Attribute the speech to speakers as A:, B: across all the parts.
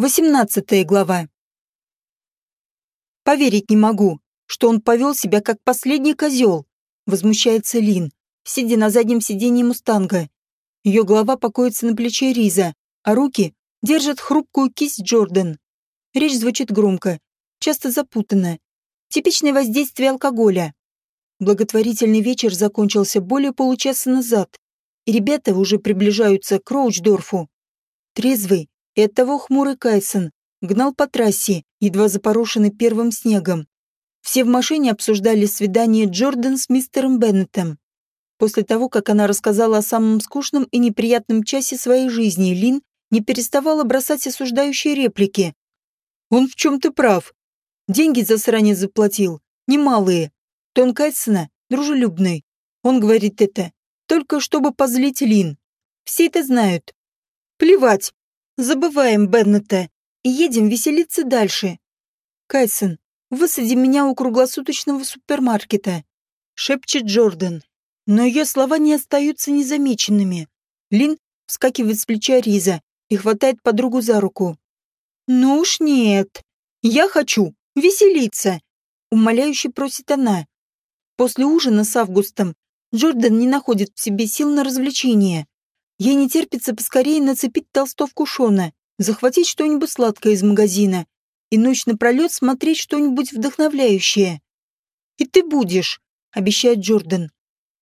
A: 18 глава. Поверить не могу, что он повел себя как последний козел, возмущается Лин, сидя на заднем сиденье мустанга. Ее голова покоится на плече Риза, а руки держат хрупкую кисть Джордан. Речь звучит громко, часто запутанно. Типичное воздействие алкоголя. Благотворительный вечер закончился более получаса назад, и ребята уже приближаются к Роучдорфу. Трезвый и оттого хмурый Кайсон гнал по трассе, едва запорошенный первым снегом. Все в машине обсуждали свидание Джордан с мистером Беннетом. После того, как она рассказала о самом скучном и неприятном часе своей жизни, Лин не переставала бросать осуждающие реплики. «Он в чем-то прав. Деньги за срание заплатил. Немалые. Тон Кайсона дружелюбный. Он говорит это, только чтобы позлить Лин. Все это знают. Плевать. Забываем Беннета и едем веселиться дальше. Кайсон, высади меня у круглосуточного супермаркета, шепчет Джордан. Но ее слова не остаются незамеченными. Лин вскакивает с плеча Риза и хватает подругу за руку. «Ну уж нет. Я хочу веселиться», — умоляюще просит она. После ужина с Августом Джордан не находит в себе сил на развлечения. Ей не терпится поскорее нацепить толстовку Шона, захватить что-нибудь сладкое из магазина и ночь напролет смотреть что-нибудь вдохновляющее. «И ты будешь», — обещает Джордан.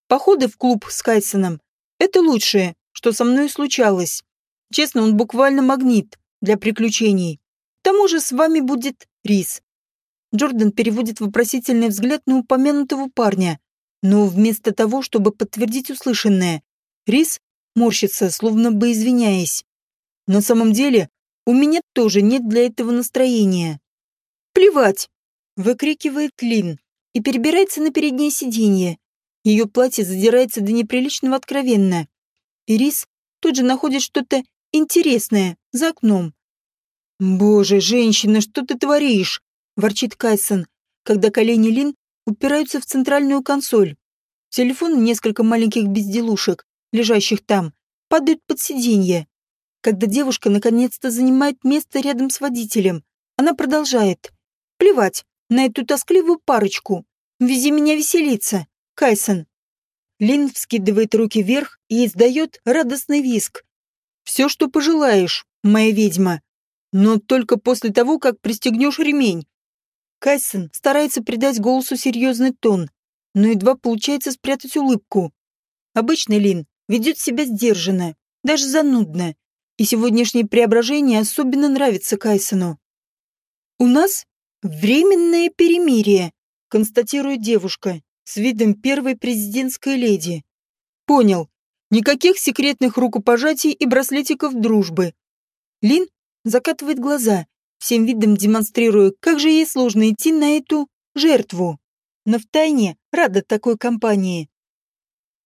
A: «Походы в клуб с Кайсоном — это лучшее, что со мной случалось. Честно, он буквально магнит для приключений. К тому же с вами будет Рис». Джордан переводит вопросительный взгляд на упомянутого парня, но вместо того, чтобы подтвердить услышанное, Рис морщится, словно бы извиняясь. На самом деле, у меня тоже нет для этого настроения. «Плевать!» — выкрикивает Лин и перебирается на переднее сиденье. Ее платье задирается до неприличного откровенно. Ирис тут же находит что-то интересное за окном. «Боже, женщина, что ты творишь?» — ворчит Кайсон, когда колени Лин упираются в центральную консоль. Телефон и несколько маленьких безделушек лежащих там, падают под сиденье. Когда девушка наконец-то занимает место рядом с водителем, она продолжает. «Плевать на эту тоскливую парочку. Вези меня веселиться, Кайсон». Лин вскидывает руки вверх и издает радостный виск. «Все, что пожелаешь, моя ведьма. Но только после того, как пристегнешь ремень». Кайсон старается придать голосу серьезный тон, но едва получается спрятать улыбку. Обычно Лин ведет себя сдержанно, даже занудно, и сегодняшнее преображение особенно нравится Кайсону. «У нас временное перемирие», — констатирует девушка с видом первой президентской леди. «Понял. Никаких секретных рукопожатий и браслетиков дружбы». Лин закатывает глаза, всем видом демонстрируя, как же ей сложно идти на эту жертву. Но втайне рада такой компании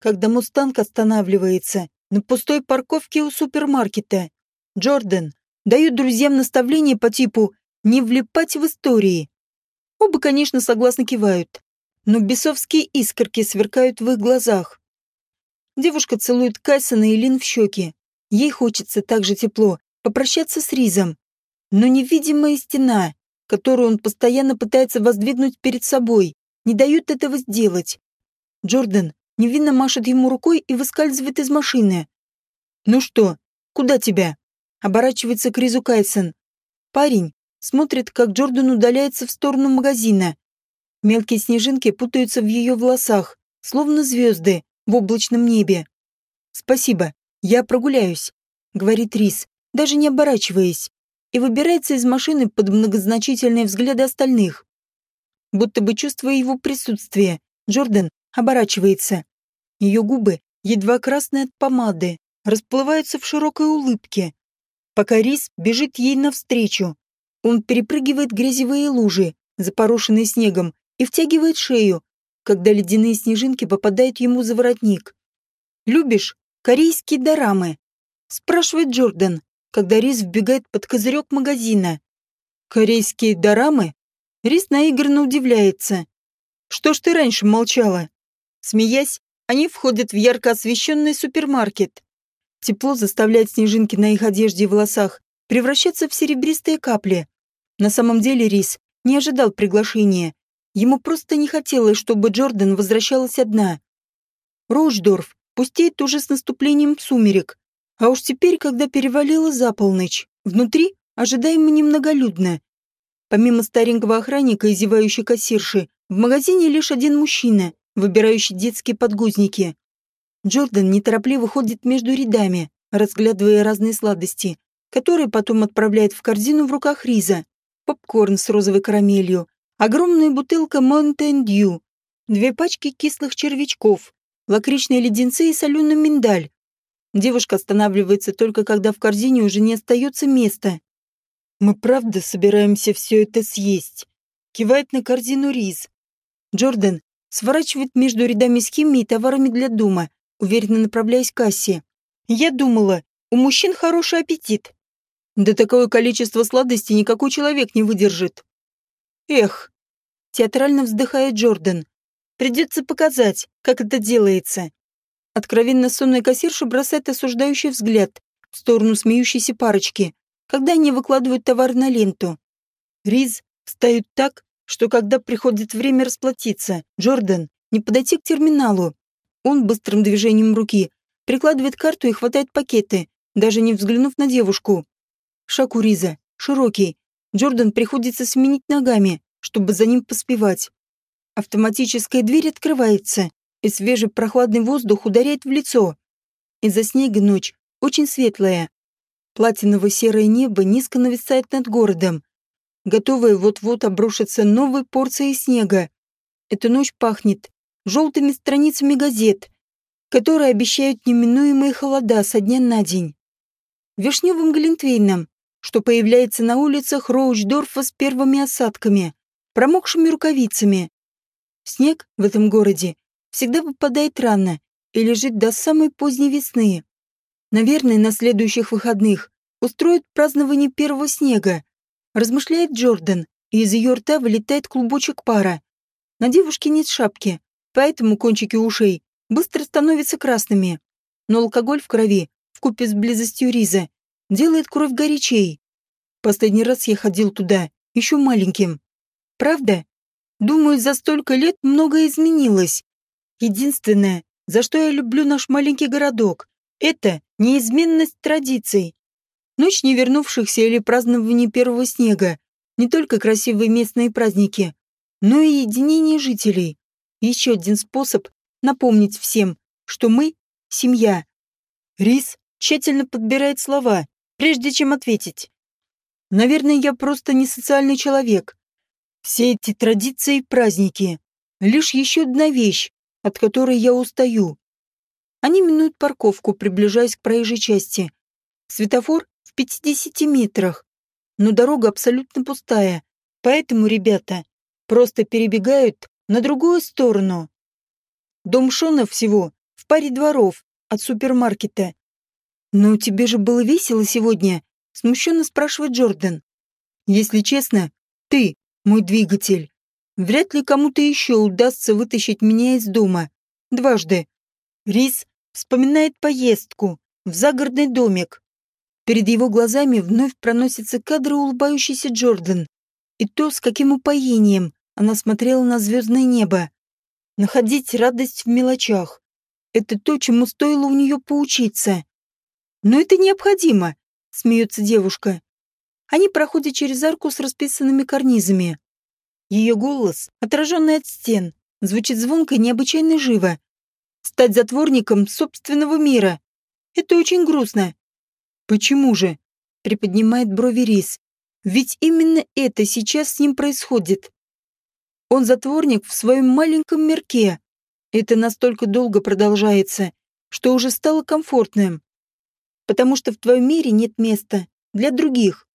A: когда «Мустанг» останавливается на пустой парковке у супермаркета. Джордан дают друзьям наставления по типу «не влипать в истории». Оба, конечно, согласно кивают, но бесовские искорки сверкают в их глазах. Девушка целует Кайсона и Лин в щеки. Ей хочется так же тепло попрощаться с Ризом. Но невидимая стена, которую он постоянно пытается воздвигнуть перед собой, не дает этого сделать. Джордан невинно машет ему рукой и выскальзывает из машины. «Ну что, куда тебя?» Оборачивается к Ризу Кайсон. Парень смотрит, как Джордан удаляется в сторону магазина. Мелкие снежинки путаются в ее волосах, словно звезды в облачном небе. «Спасибо, я прогуляюсь», — говорит Риз, даже не оборачиваясь, и выбирается из машины под многозначительные взгляды остальных. Будто бы чувствуя его присутствие, Джордан оборачивается. Ее губы, едва красные от помады, расплываются в широкой улыбке. Пока Рис бежит ей навстречу, он перепрыгивает грязевые лужи, запорошенные снегом, и втягивает шею, когда ледяные снежинки попадают ему за воротник. «Любишь корейские дорамы?» — спрашивает Джордан, когда Рис вбегает под козырек магазина. «Корейские дорамы?» Рис наигранно удивляется. «Что ж ты раньше молчала?» Смеясь, они входят в ярко освещенный супермаркет. Тепло заставляет снежинки на их одежде и волосах превращаться в серебристые капли. На самом деле Рис не ожидал приглашения. Ему просто не хотелось, чтобы Джордан возвращалась одна. Роучдорф пустеет уже с наступлением сумерек, а уж теперь, когда перевалило за полночь, внутри ожидаемо немноголюдно. Помимо старенького охранника и зевающей кассирши, в магазине лишь один мужчина, выбирающий детские подгузники. Джордан неторопливо ходит между рядами, разглядывая разные сладости, которые потом отправляет в корзину в руках Риза. Попкорн с розовой карамелью, огромная бутылка Mountain Dew, две пачки кислых червячков, лакричные леденцы и соленый миндаль. Девушка останавливается только когда в корзине уже не остается места. «Мы правда собираемся все это съесть?» Кивает на корзину Риз. Джордан сворачивает между рядами с химией и товарами для дома, уверенно направляясь к кассе. Я думала, у мужчин хороший аппетит. Да такое количество сладостей никакой человек не выдержит. Эх, театрально вздыхает Джордан. Придется показать, как это делается. Откровенно сонная кассирша бросает осуждающий взгляд в сторону смеющейся парочки, когда они выкладывают товар на ленту. Риз встают так, что когда приходит время расплатиться, Джордан не подойти к терминалу. Он быстрым движением руки прикладывает карту и хватает пакеты, даже не взглянув на девушку. Шаг у Риза, широкий. Джордан приходится сменить ногами, чтобы за ним поспевать. Автоматическая дверь открывается, и свежий прохладный воздух ударяет в лицо. Из-за снега ночь очень светлая. Платиново-серое небо низко нависает над городом, готовая вот-вот обрушиться новой порцией снега. Эта ночь пахнет желтыми страницами газет, которые обещают неминуемые холода со дня на день. Вишневым глинтвейном, что появляется на улицах Роучдорфа с первыми осадками, промокшими рукавицами. Снег в этом городе всегда выпадает рано и лежит до самой поздней весны. Наверное, на следующих выходных устроят празднование первого снега, размышляет Джордан, и из ее рта вылетает клубочек пара. На девушке нет шапки, поэтому кончики ушей быстро становятся красными. Но алкоголь в крови, вкупе с близостью Риза, делает кровь горячей. Последний раз я ходил туда, еще маленьким. Правда? Думаю, за столько лет многое изменилось. Единственное, за что я люблю наш маленький городок, это неизменность традиций. Ночь невернувшихся или празднование первого снега, не только красивые местные праздники, но и единение жителей. Еще один способ напомнить всем, что мы — семья. Рис тщательно подбирает слова, прежде чем ответить. Наверное, я просто не социальный человек. Все эти традиции и праздники — лишь еще одна вещь, от которой я устаю. Они минуют парковку, приближаясь к проезжей части. Светофор в 50 метрах, но дорога абсолютно пустая, поэтому ребята просто перебегают на другую сторону. Дом Шона всего в паре дворов от супермаркета. «Но тебе же было весело сегодня?» — смущенно спрашивает Джордан. «Если честно, ты мой двигатель. Вряд ли кому-то еще удастся вытащить меня из дома. Дважды. Рис вспоминает поездку в загородный домик. Перед его глазами вновь проносится кадр улыбающийся Джордан. И то, с каким упоением она смотрела на звездное небо. Находить радость в мелочах. Это то, чему стоило у нее поучиться. Но это необходимо, смеется девушка. Они проходят через арку с расписанными карнизами. Ее голос, отраженный от стен, звучит звонко и необычайно живо. Стать затворником собственного мира. Это очень грустно. Почему же? Приподнимает брови Рис. Ведь именно это сейчас с ним происходит. Он затворник в своем маленьком мирке. Это настолько долго продолжается, что уже стало комфортным. Потому что в твоем мире нет места для других.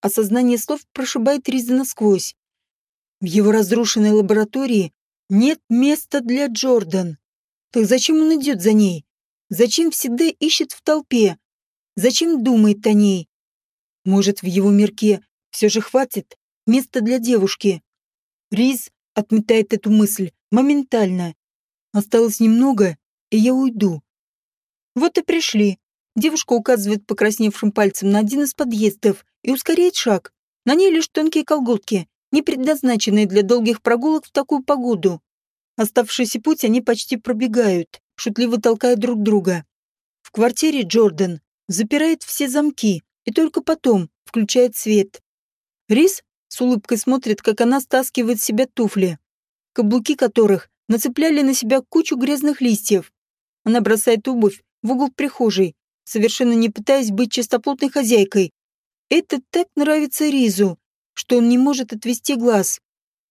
A: Осознание слов прошибает Риза насквозь. В его разрушенной лаборатории нет места для Джордан. Так зачем он идет за ней? Зачем всегда ищет в толпе? Зачем думает о ней? Может, в его мирке все же хватит места для девушки? Риз отметает эту мысль моментально. Осталось немного, и я уйду. Вот и пришли. Девушка указывает покрасневшим пальцем на один из подъездов и ускоряет шаг. На ней лишь тонкие колготки, не предназначенные для долгих прогулок в такую погоду. Оставшийся путь они почти пробегают, шутливо толкая друг друга. В квартире Джордан запирает все замки и только потом включает свет. Рис с улыбкой смотрит, как она стаскивает с себя туфли, каблуки которых нацепляли на себя кучу грязных листьев. Она бросает обувь в угол прихожей, совершенно не пытаясь быть чистоплотной хозяйкой. Это так нравится Ризу, что он не может отвести глаз.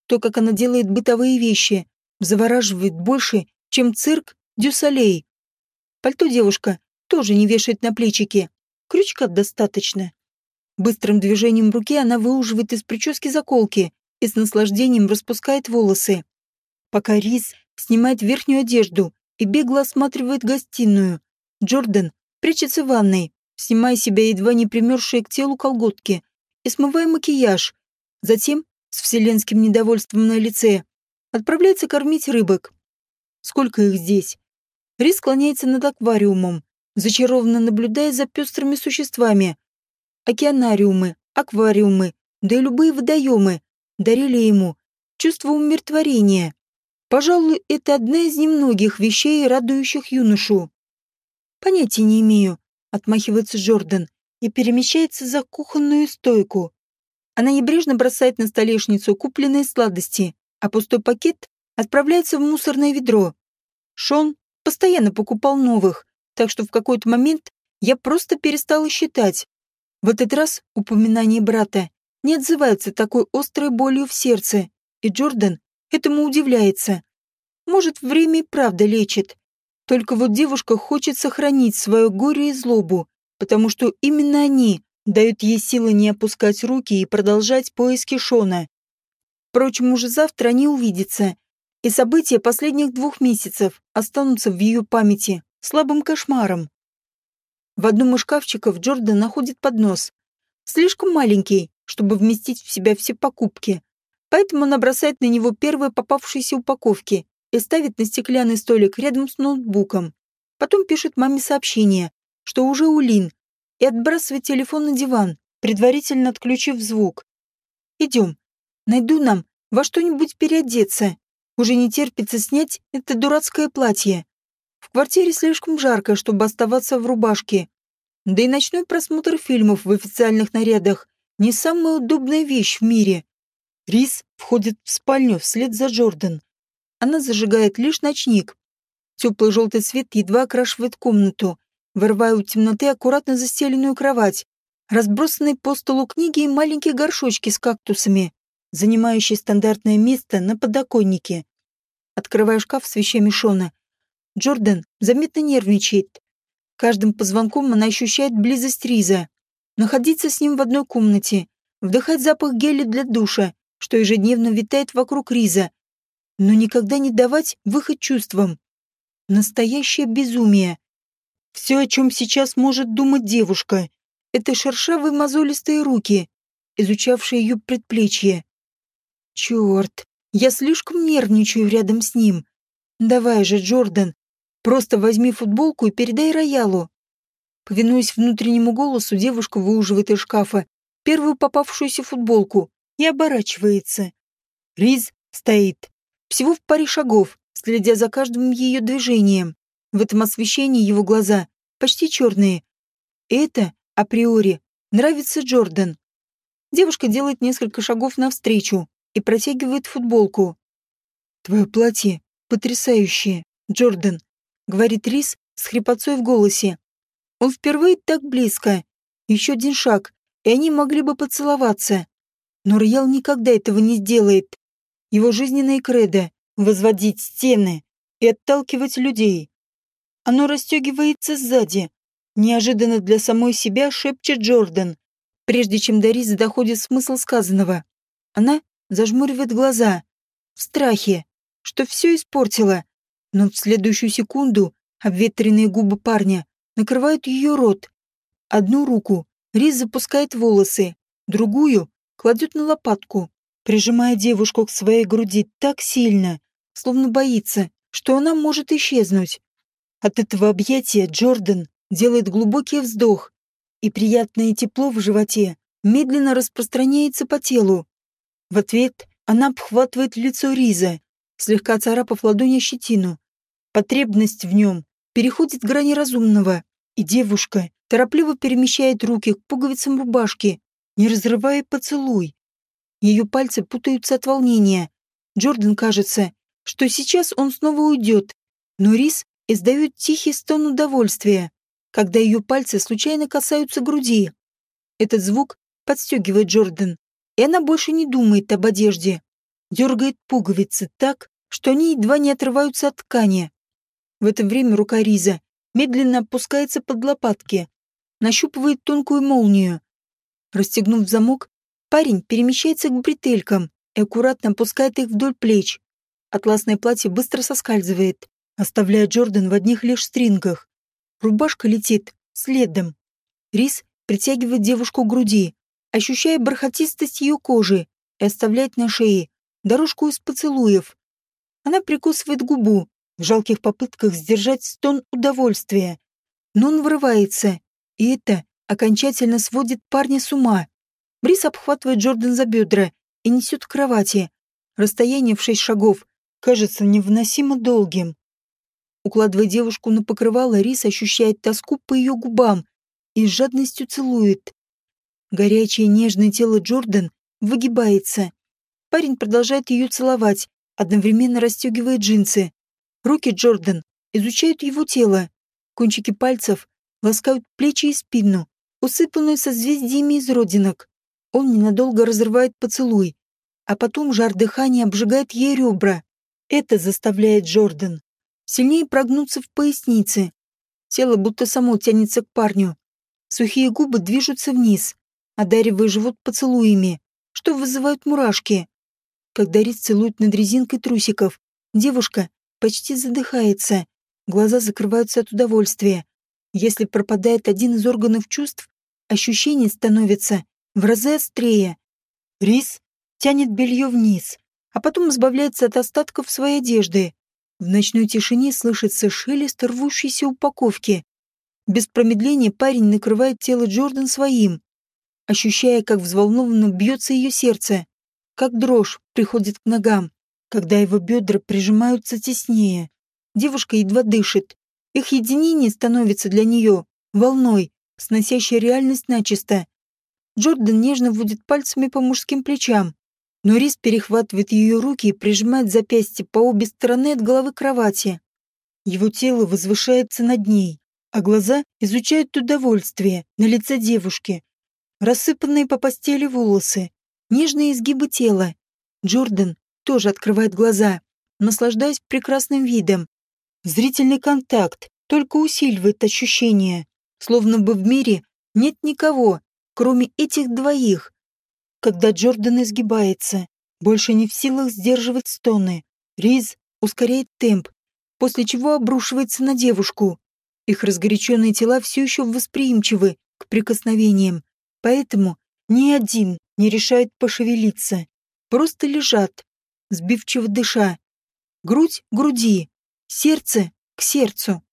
A: То, как она делает бытовые вещи, завораживает больше, чем цирк Дюсалей. Пальто девушка тоже не вешает на плечики. Крючка достаточно. Быстрым движением руки она выуживает из прически заколки и с наслаждением распускает волосы. Пока Риз снимает верхнюю одежду и бегло осматривает гостиную, Джордан прячется в ванной, снимая себя едва не примерзшие к телу колготки и смывая макияж. Затем, с вселенским недовольством на лице, отправляется кормить рыбок. Сколько их здесь? Рис склоняется над аквариумом, зачарованно наблюдая за пестрыми существами. Океанариумы, аквариумы, да и любые водоемы дарили ему чувство умиротворения. Пожалуй, это одна из немногих вещей, радующих юношу. Понятия не имею, отмахивается Джордан и перемещается за кухонную стойку. Она небрежно бросает на столешницу купленные сладости, а пустой пакет отправляется в мусорное ведро. Шон постоянно покупал новых, так что в какой-то момент я просто перестала считать. В этот раз упоминание брата не отзывается такой острой болью в сердце, и Джордан этому удивляется. Может, время и правда лечит. Только вот девушка хочет сохранить свое горе и злобу, потому что именно они дают ей силы не опускать руки и продолжать поиски Шона. Впрочем, уже завтра они увидятся, и события последних двух месяцев останутся в ее памяти слабым кошмаром. В одном из шкафчиков Джордан находит поднос. Слишком маленький, чтобы вместить в себя все покупки. Поэтому она бросает на него первые попавшиеся упаковки и ставит на стеклянный столик рядом с ноутбуком. Потом пишет маме сообщение, что уже у Лин, и отбрасывает телефон на диван, предварительно отключив звук. «Идем. Найду нам во что-нибудь переодеться. Уже не терпится снять это дурацкое платье. В квартире слишком жарко, чтобы оставаться в рубашке. Да и ночной просмотр фильмов в официальных нарядах не самая удобная вещь в мире. Рис входит в спальню вслед за Джордан. Она зажигает лишь ночник. Теплый желтый свет едва окрашивает комнату, вырывая у темноты аккуратно застеленную кровать, разбросанные по столу книги и маленькие горшочки с кактусами занимающий стандартное место на подоконнике. Открывая шкаф с вещами Шона, Джордан заметно нервничает. Каждым позвонком она ощущает близость Риза. Находиться с ним в одной комнате, вдыхать запах геля для душа, что ежедневно витает вокруг Риза, но никогда не давать выход чувствам. Настоящее безумие. Все, о чем сейчас может думать девушка, это шершавые мозолистые руки, изучавшие ее предплечье. Черт, я слишком нервничаю рядом с ним. Давай же, Джордан, просто возьми футболку и передай роялу. Повинуясь внутреннему голосу, девушка выуживает из шкафа первую попавшуюся футболку и оборачивается. Риз стоит. Всего в паре шагов, следя за каждым ее движением. В этом освещении его глаза почти черные. Это, априори, нравится Джордан. Девушка делает несколько шагов навстречу, и протягивает футболку. «Твое платье потрясающее, Джордан», — говорит Рис с хрипотцой в голосе. Он впервые так близко. Еще один шаг, и они могли бы поцеловаться. Но Роял никогда этого не сделает. Его жизненное кредо — возводить стены и отталкивать людей. Оно расстегивается сзади. Неожиданно для самой себя шепчет Джордан, прежде чем до Риза доходит смысл сказанного. Она зажмуривает глаза, в страхе, что все испортила. Но в следующую секунду обветренные губы парня накрывают ее рот. Одну руку Риз запускает волосы, другую кладет на лопатку, прижимая девушку к своей груди так сильно, словно боится, что она может исчезнуть. От этого объятия Джордан делает глубокий вздох, и приятное тепло в животе медленно распространяется по телу. В ответ она обхватывает лицо Риза, слегка царапав ладонью щетину. Потребность в нем переходит грани разумного, и девушка торопливо перемещает руки к пуговицам рубашки, не разрывая поцелуй. Ее пальцы путаются от волнения. Джордан кажется, что сейчас он снова уйдет, но Рис издает тихий стон удовольствия, когда ее пальцы случайно касаются груди. Этот звук подстегивает Джордан, и она больше не думает об одежде. Дергает пуговицы так, что они едва не отрываются от ткани. В это время рука Риза медленно опускается под лопатки, нащупывает тонкую молнию. Расстегнув замок, парень перемещается к бретелькам и аккуратно опускает их вдоль плеч. Атласное платье быстро соскальзывает, оставляя Джордан в одних лишь стрингах. Рубашка летит следом. Рис притягивает девушку к груди, ощущая бархатистость ее кожи и оставляет на шее дорожку из поцелуев. Она прикусывает губу в жалких попытках сдержать стон удовольствия. Но он вырывается, и это окончательно сводит парня с ума. Брис обхватывает Джордан за бедра и несет к кровати. Расстояние в шесть шагов кажется невыносимо долгим. Укладывая девушку на покрывало, Рис ощущает тоску по ее губам и с жадностью целует. Горячее нежное тело Джордан выгибается. Парень продолжает ее целовать, одновременно расстегивая джинсы. Руки Джордан изучают его тело. Кончики пальцев ласкают плечи и спину, усыпанную созвездиями из родинок. Он ненадолго разрывает поцелуй, а потом жар дыхания обжигает ей ребра. Это заставляет Джордан сильнее прогнуться в пояснице. Тело будто само тянется к парню. Сухие губы движутся вниз, одаривая живот поцелуями, что вызывают мурашки. Когда Рис целует над резинкой трусиков, девушка почти задыхается, глаза закрываются от удовольствия. Если пропадает один из органов чувств, ощущение становится в разы острее. Рис тянет белье вниз, а потом избавляется от остатков своей одежды. В ночной тишине слышится шелест рвущейся упаковки. Без промедления парень накрывает тело Джордан своим, ощущая, как взволнованно бьется ее сердце, как дрожь приходит к ногам, когда его бедра прижимаются теснее. Девушка едва дышит. Их единение становится для нее волной, сносящей реальность начисто. Джордан нежно водит пальцами по мужским плечам, но Рис перехватывает ее руки и прижимает запястья по обе стороны от головы кровати. Его тело возвышается над ней, а глаза изучают удовольствие на лице девушки. Рассыпанные по постели волосы, нежные изгибы тела. Джордан тоже открывает глаза, наслаждаясь прекрасным видом. Зрительный контакт только усиливает ощущение, словно бы в мире нет никого, кроме этих двоих когда Джордан изгибается, больше не в силах сдерживать стоны. Риз ускоряет темп, после чего обрушивается на девушку. Их разгоряченные тела все еще восприимчивы к прикосновениям, поэтому ни один не решает пошевелиться. Просто лежат, сбивчиво дыша. Грудь к груди, сердце к сердцу.